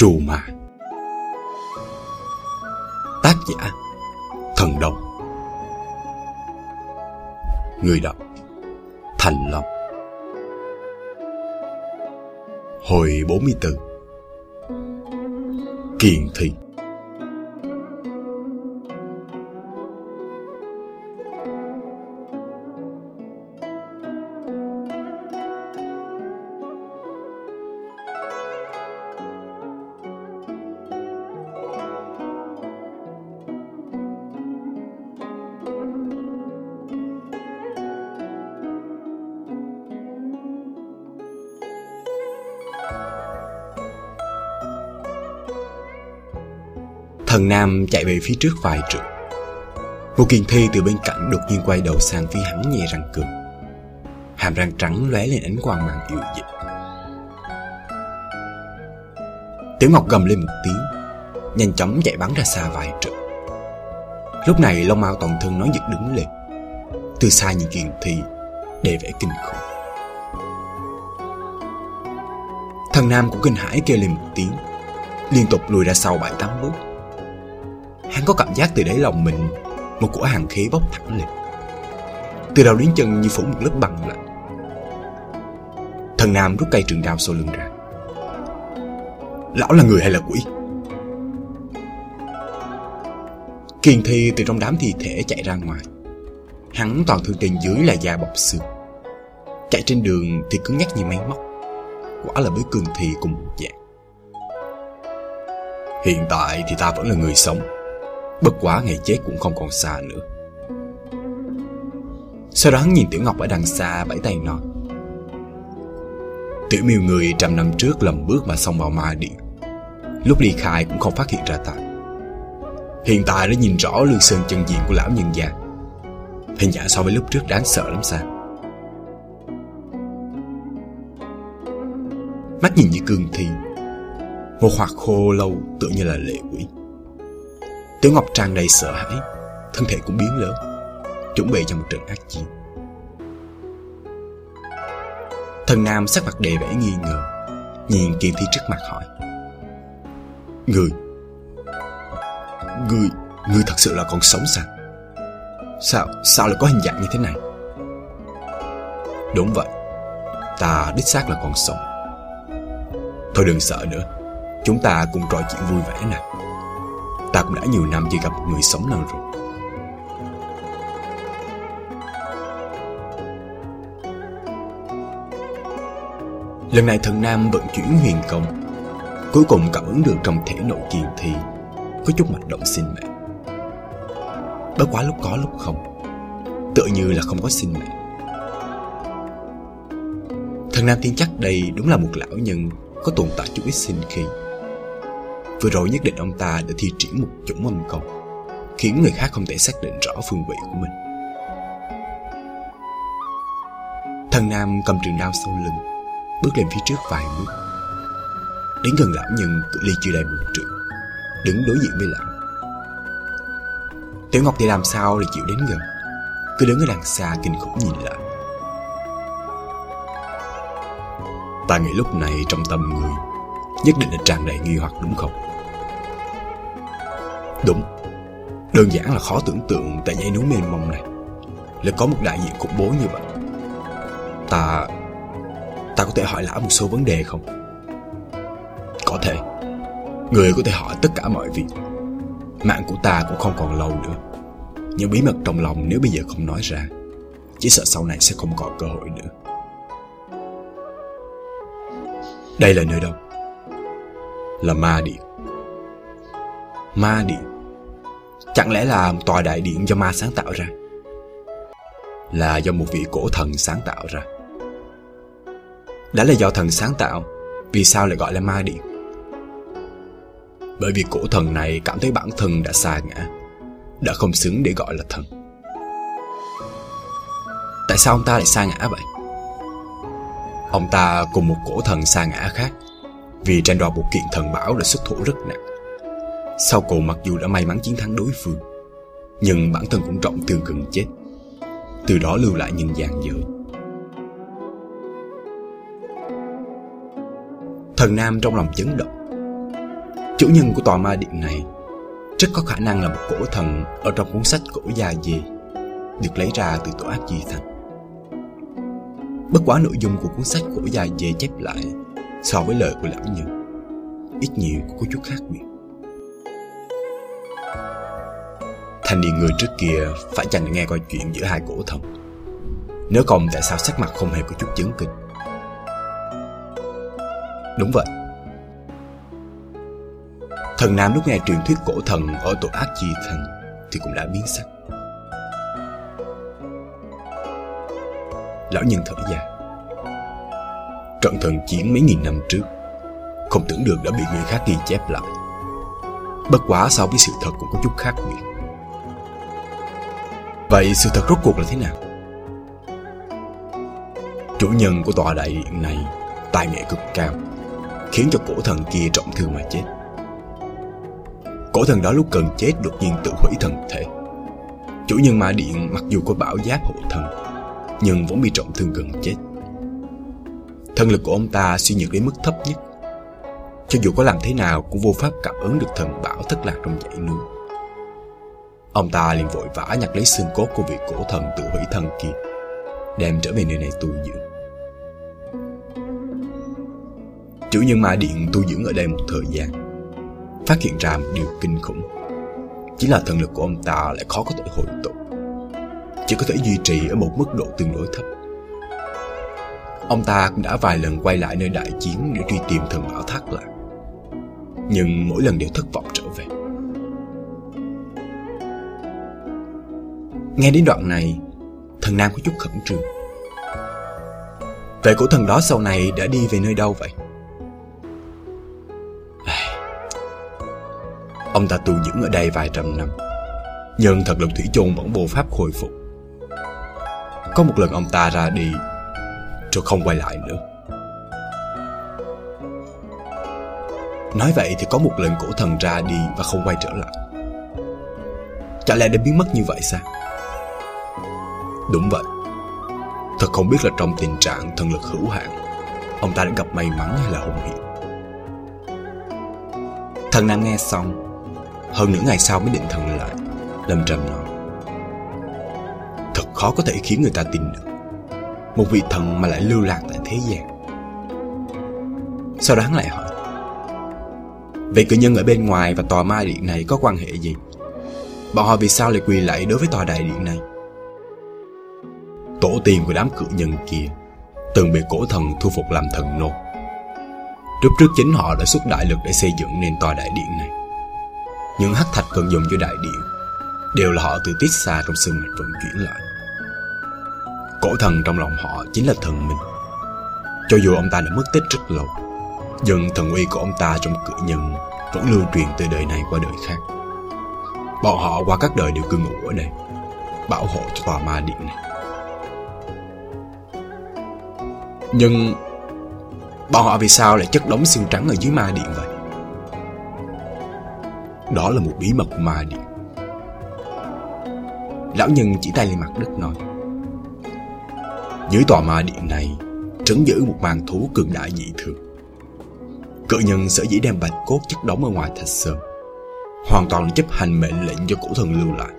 Trù mà. Tác giả Thần Đồng. Người đọc Thành Long. Hồi 44 Kiền Thị. Thần Nam chạy về phía trước vài trượng. Một kiền thi từ bên cạnh đột nhiên quay đầu sang phía hắn nhẹ răng cười. Hàm răng trắng lóe lên ánh quang mang yêu dị Tiểu Ngọc gầm lên một tiếng, Nhanh chóng chạy bắn ra xa vài trượng. Lúc này lông mao toàn thân nó giật đứng lên. Từ xa nhìn kiền thi Để vẻ kinh khủng. Thần Nam cũng kinh hãi kêu lên một tiếng, Liên tục lùi ra sau bảy tám bước. Hắn có cảm giác từ đáy lòng mình Một cỗ hàng khí bốc thẳng lên. Từ đầu đến chân như phủ một lớp băng lạnh. Thần Nam rút cây trường đao sau lưng ra. Lão là người hay là quỷ? Kiền thi từ trong đám thi thể chạy ra ngoài. Hắn toàn thân trên dưới là da bọc xương. Chạy trên đường thì cứng nhắc như máy móc. Quả là với cường thi cùng một dạng. Hiện tại thì ta vẫn là người sống. Bất quá ngày chết cũng không còn xa nữa. Sau đó hắn nhìn Tiểu Ngọc ở đằng xa, bẫy tay nói, Tiểu miêu người trăm năm trước lầm bước mà xông vào ma điện Lúc ly khai cũng không phát hiện ra ta. Hiện tại đã nhìn rõ lương sơn chân diện của lão nhân già Hình dạng so với lúc trước đáng sợ lắm sao? Mắt nhìn như cương thi, Một hoạt khô lâu tựa như là lệ quỷ. Tiểu Ngọc tràn đầy sợ hãi, Thân thể cũng biến lớn, Chuẩn bị cho một trận ác chiến. Thần Nam sắc mặt đề vẻ nghi ngờ, Nhìn Kiên Thi trước mặt hỏi. Người Người Người thật sự là còn sống sao? Sao Sao lại có hình dạng như thế này? Đúng vậy, Ta đích xác là còn sống. Thôi đừng sợ nữa, Chúng ta cùng trò chuyện vui vẻ nè. Ta cũng đã nhiều năm chưa gặp người sống nào rồi. Lần này thần Nam vận chuyển huyền công, Cuối cùng cảm ứng được trong thể nội kiền thi, Có chút mạch động sinh mệnh. Bất quá lúc có lúc không, Tựa như là không có sinh mệnh. Thần Nam tin chắc đây đúng là một lão nhân Có tồn tại chút ít sinh khí. Vừa rồi nhất định ông ta đã thi triển một chủng âm công, Khiến người khác không thể xác định rõ phương vị của mình. Thần Nam cầm trường đao sau lưng, Bước lên phía trước vài bước. Đến gần lão nhân, cự ly chưa đầy một trượng, Đứng đối diện với lão. Tiểu Ngọc thì làm sao để chịu đến gần? Cứ đứng ở đằng xa kinh khủng nhìn lại Ta nghĩ lúc này, trong tâm người Nhất định là tràn đầy nghi hoặc đúng không? Đúng. Đơn giản là khó tưởng tượng tại dãy núi mênh mông này. Lại có một đại diện khủng bố như vậy. Ta Ta có thể hỏi lão một số vấn đề không? Có thể. Người có thể hỏi tất cả mọi việc. Mạng của ta cũng không còn lâu nữa. Những bí mật trong lòng nếu bây giờ không nói ra, Chỉ sợ sau này sẽ không còn cơ hội nữa. Đây là nơi đâu? Là ma điện. Ma điện Chẳng lẽ là tòa đại điện do ma sáng tạo ra? Là do một vị cổ thần sáng tạo ra. Đã là do thần sáng tạo, Vì sao lại gọi là ma điện? Bởi vì cổ thần này cảm thấy bản thân đã xa ngã, Đã không xứng để gọi là thần. Tại sao ông ta lại xa ngã vậy? Ông ta cùng một cổ thần xa ngã khác. Vì tranh đoạt một kiện thần bảo đã xuất thủ rất nặng sau cùng mặc dù đã may mắn chiến thắng đối phương, Nhưng bản thân cũng trọng thương gần chết Từ đó lưu lại những dạng dở. Thần Nam trong lòng chấn động Chủ nhân của tòa ma điện này rất có khả năng là một cổ thần ở trong cuốn sách cổ già gì được lấy ra từ tổ ác di thành. Bất quá nội dung của cuốn sách cổ già dề chép lại so với lời của lão nhân ít nhiều cũng có chút khác biệt. Thanh niên người trước kia phải chăng nghe coi chuyện giữa hai cổ thần. Nếu không, tại sao sắc mặt không hề có chút chấn kinh. Đúng vậy. Thần Nam lúc nghe truyền thuyết cổ thần ở tổ ác chi thành thì cũng đã biến sắc. Lão nhân thở dài. Trận thần chiến mấy nghìn năm trước không tưởng được đã bị người khác ghi chép lại. Bất quá so với sự thật cũng có chút khác biệt. Vậy sự thật rốt cuộc là thế nào? Chủ nhân của tòa đại điện này tài nghệ cực cao, khiến cho cổ thần kia trọng thương mà chết. Cổ thần đó lúc cần chết đột nhiên tự hủy thân thể. Chủ nhân ma điện mặc dù có bảo giáp hộ thần, nhưng vẫn bị trọng thương gần chết. Thân lực của ông ta suy nhược đến mức thấp nhất. Cho dù có làm thế nào cũng vô pháp cảm ứng được thần bảo thất lạc trong dãy núi. Ông ta liền vội vã nhặt lấy xương cốt của vị cổ thần tự hủy thân kia, đem trở về nơi này tu dưỡng. Chủ nhân ma điện tu dưỡng ở đây một thời gian, phát hiện ra một điều kinh khủng. Chỉ là thần lực của ông ta lại khó có thể hồi tụ, chỉ có thể duy trì ở một mức độ tương đối thấp. Ông ta cũng đã vài lần quay lại nơi đại chiến để truy tìm thần bảo thác lạc, nhưng mỗi lần đều thất vọng trở về. Nghe đến đoạn này, thần Nam có chút khẩn trương. Vậy cổ thần đó sau này đã đi về nơi đâu vậy? Ông ta tu dưỡng ở đây vài trăm năm Nhưng thật lực thủy chung vẫn vô pháp khôi phục Có một lần ông ta ra đi rồi không quay lại nữa. Nói vậy thì có một lần cổ thần ra đi và không quay trở lại. Chả lẽ đã biến mất như vậy sao? Đúng vậy. Thật không biết là trong tình trạng thần lực hữu hạn, Ông ta đã gặp may mắn hay là hung hiểm Thần Nam nghe xong, Hơn nửa ngày sau mới định thần lại, Lâm Trầm nói. Thật khó có thể khiến người ta tin được. Một vị thần mà lại lưu lạc tại thế gian Sau đó hắn lại hỏi, Vậy cử nhân ở bên ngoài và tòa ma điện này có quan hệ gì? Bọn họ vì sao lại quỳ lạy đối với tòa đại điện này? Tổ tiên của đám cự nhân kia Từng bị cổ thần thu phục làm thần nô Trước trước chính họ đã xuất đại lực để xây dựng nên tòa đại điện này Những hắc thạch cần dùng cho đại điện Đều là họ từ tiết xa trong sương mạch vận chuyển lại Cổ thần trong lòng họ chính là thần mình. Cho dù ông ta đã mất tích rất lâu, Nhưng thần uy của ông ta trong cự nhân Vẫn lưu truyền từ đời này qua đời khác. Bọn họ qua các đời đều cư ngụ ở đây, Bảo hộ cho tòa ma điện này. Nhưng Bọn họ vì sao lại chất đống xương trắng ở dưới ma điện vậy? Đó là một bí mật ma điện. Lão nhân chỉ tay lên mặt đất nói. Dưới tòa ma điện này, Trấn giữ một màn thú cường đại dị thường. Cự nhân sở dĩ đem bạch cốt chất đóng ở ngoài thạch sơn, Hoàn toàn là chấp hành mệnh lệnh do cổ thần lưu lại.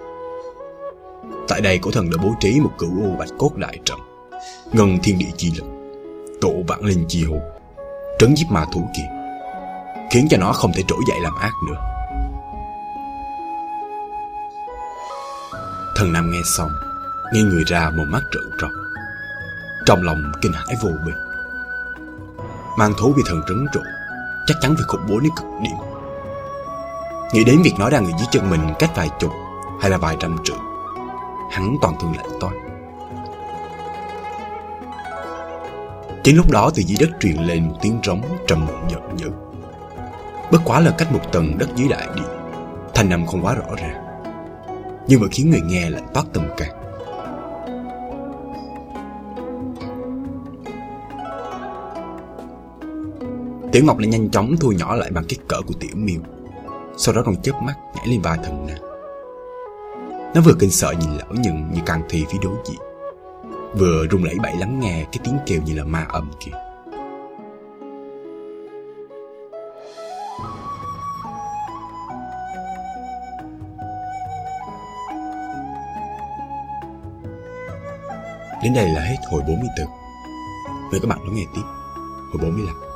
Tại đây, cổ thần đã bố trí một cửu u bạch cốt đại trận, Ngân thiên địa chi lực Tụ bản linh chi hồn, Trấn giết ma thú kia, Khiến cho nó không thể trỗi dậy làm ác nữa. Thần Nam nghe xong Nghe người ra một mắt trợn tròn. Trong lòng kinh hãi vô biên Mang thú bị thần trấn trụ Chắc chắn phải khủng bố đến cực điểm Nghĩ đến việc nó đang ở dưới chân mình cách vài chục Hay là vài trăm trượng Hắn toàn thân lạnh toát Chính lúc đó từ dưới đất truyền lên một tiếng rống trầm muộn giận dữ. Bất quá là cách một tầng đất dưới đại địa thanh âm không quá rõ ràng, nhưng mà khiến người nghe lạnh toát tâm can. Tiểu Ngọc lại nhanh chóng thu nhỏ lại bằng kích cỡ của Tiểu Miêu. Sau đó còn chớp mắt nhảy lên vai thần nàng. Nó vừa kinh sợ nhìn lão nhưng như càng thì phía đối diện, Vừa rung lẫy bẫy lắng nghe cái tiếng kêu như là ma âm kia Đến đây là hết hồi 44 Mời các bạn lắng nghe tiếp. Hồi 45